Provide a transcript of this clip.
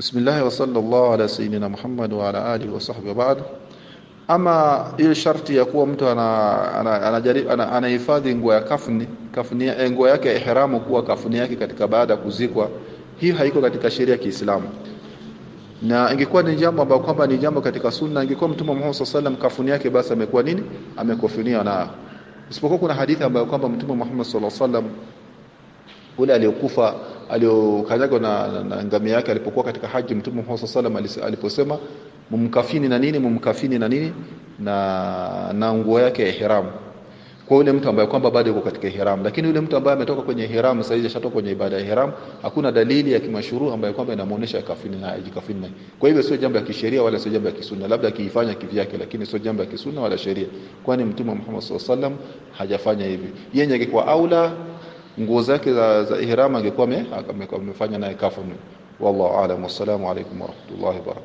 Bismillah wa sallallahu ala sayyidina Muhammad wa ala alihi wa sahbihi ba'd. Ama hiyo sharti ya kuwa mtu anahifadhi ana, ana, ana, nguo ya kafni, nguo yake ya ihramu kuwa kafuni yake katika baada ya kuzikwa, hii haiko katika sheria ya Kiislamu. Na ingekuwa ni jambo ambalo kwamba ni jambo katika sunna, ingekuwa Mtume Muhammad sallallahu alaihi kafuni yake basi amekuwa nini? Amekofunia na isipokuwa kuna hadithi ambayo kwamba Mtume Muhammad sallallahu alaihi wasallam ule aliyokufa aliyokanyagwa na, na, na ngamia yake alipokuwa katika haji Mtume Muhammad sallallahu alaihi wasallam aliposema mumkafini na nini mumkafini na nini na na nguo yake ya ihram. Kwa yule mtu ambaye kwamba bado yuko katika ihram lakini yule mtu ambaye ametoka kwenye ihram sasa hivi ashatoka kwenye ibada ya ihram hakuna dalili ya kimashuru ambayo kwamba inamuonesha kafini na ajikafini kwa hivyo sio jambo la kisheria wala sio jambo la kisunna labda akiifanya kivyake lakini sio jambo la kisunna wala sheria. Kwani mtume Muhammad sallallahu alaihi wasallam hajafanya hivi. Yeye kwa aula nguo zake za, za ihram angekuwa amefanya naye kafani wallahu aalam wassalamu alaykum wa wabarakatuh